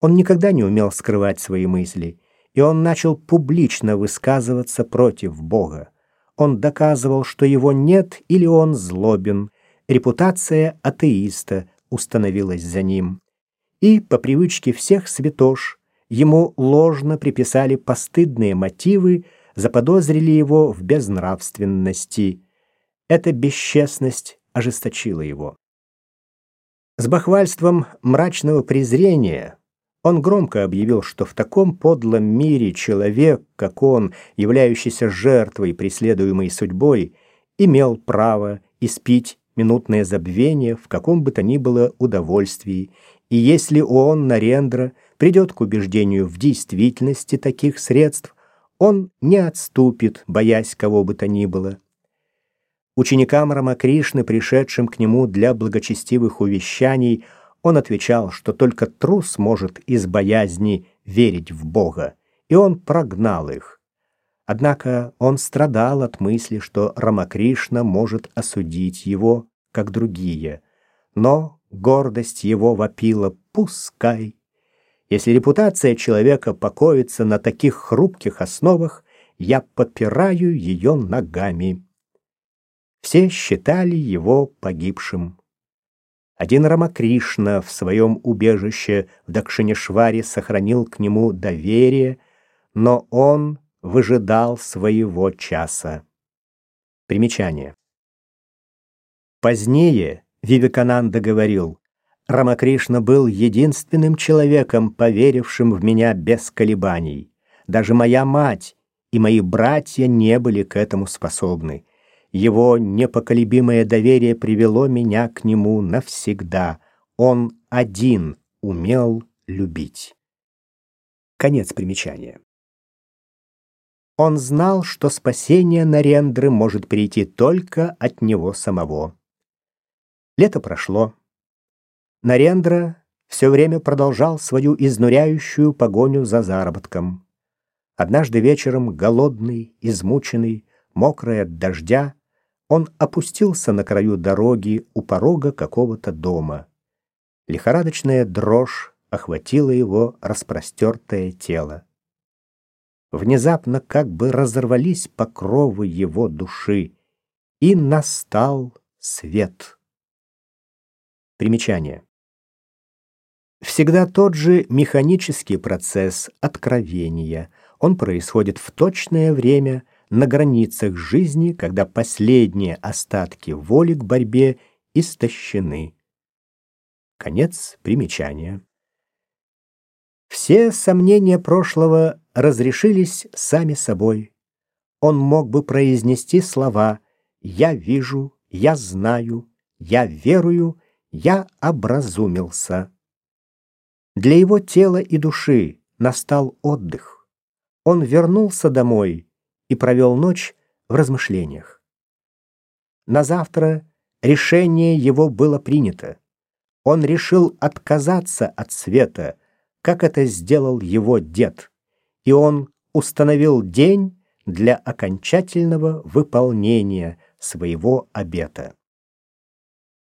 Он никогда не умел скрывать свои мысли, и он начал публично высказываться против Бога. Он доказывал, что его нет или он злобен. Репутация атеиста установилась за ним. И, по привычке всех святош, ему ложно приписали постыдные мотивы, заподозрили его в безнравственности. Эта бесчестность ожесточила его. С бахвальством мрачного презрения он громко объявил, что в таком подлом мире человек, как он, являющийся жертвой преследуемой судьбой, имел право испить минутное забвение в каком бы то ни было удовольствии, и если он, Нарендра, придет к убеждению в действительности таких средств, он не отступит, боясь кого бы то ни было. Ученикам Рамакришны, пришедшим к нему для благочестивых увещаний, он отвечал, что только трус может из боязни верить в Бога, и он прогнал их. Однако он страдал от мысли, что Рамакришна может осудить его, как другие. Но гордость его вопила «пускай». Если репутация человека покоится на таких хрупких основах, я попираю ее ногами. Все считали его погибшим. Один Рамакришна в своем убежище в Дакшинешваре сохранил к нему доверие, но он выжидал своего часа. Примечание. Позднее Вивекананда говорил, Рамакришна был единственным человеком, поверившим в меня без колебаний. Даже моя мать и мои братья не были к этому способны. Его непоколебимое доверие привело меня к нему навсегда. Он один умел любить. Конец примечания. Он знал, что спасение Нарендры может прийти только от него самого. Лето прошло. Нарендра все время продолжал свою изнуряющую погоню за заработком. Однажды вечером, голодный, измученный, мокрый от дождя, он опустился на краю дороги у порога какого-то дома. Лихорадочная дрожь охватила его распростертое тело. Внезапно как бы разорвались покровы его души, и настал свет. Примечание. Всегда тот же механический процесс откровения. Он происходит в точное время – на границах жизни, когда последние остатки воли к борьбе истощены. Конец примечания. Все сомнения прошлого разрешились сами собой. Он мог бы произнести слова «Я вижу», «Я знаю», «Я верую», «Я образумился». Для его тела и души настал отдых. Он вернулся домой и провел ночь в размышлениях. На завтра решение его было принято. Он решил отказаться от света, как это сделал его дед, и он установил день для окончательного выполнения своего обета.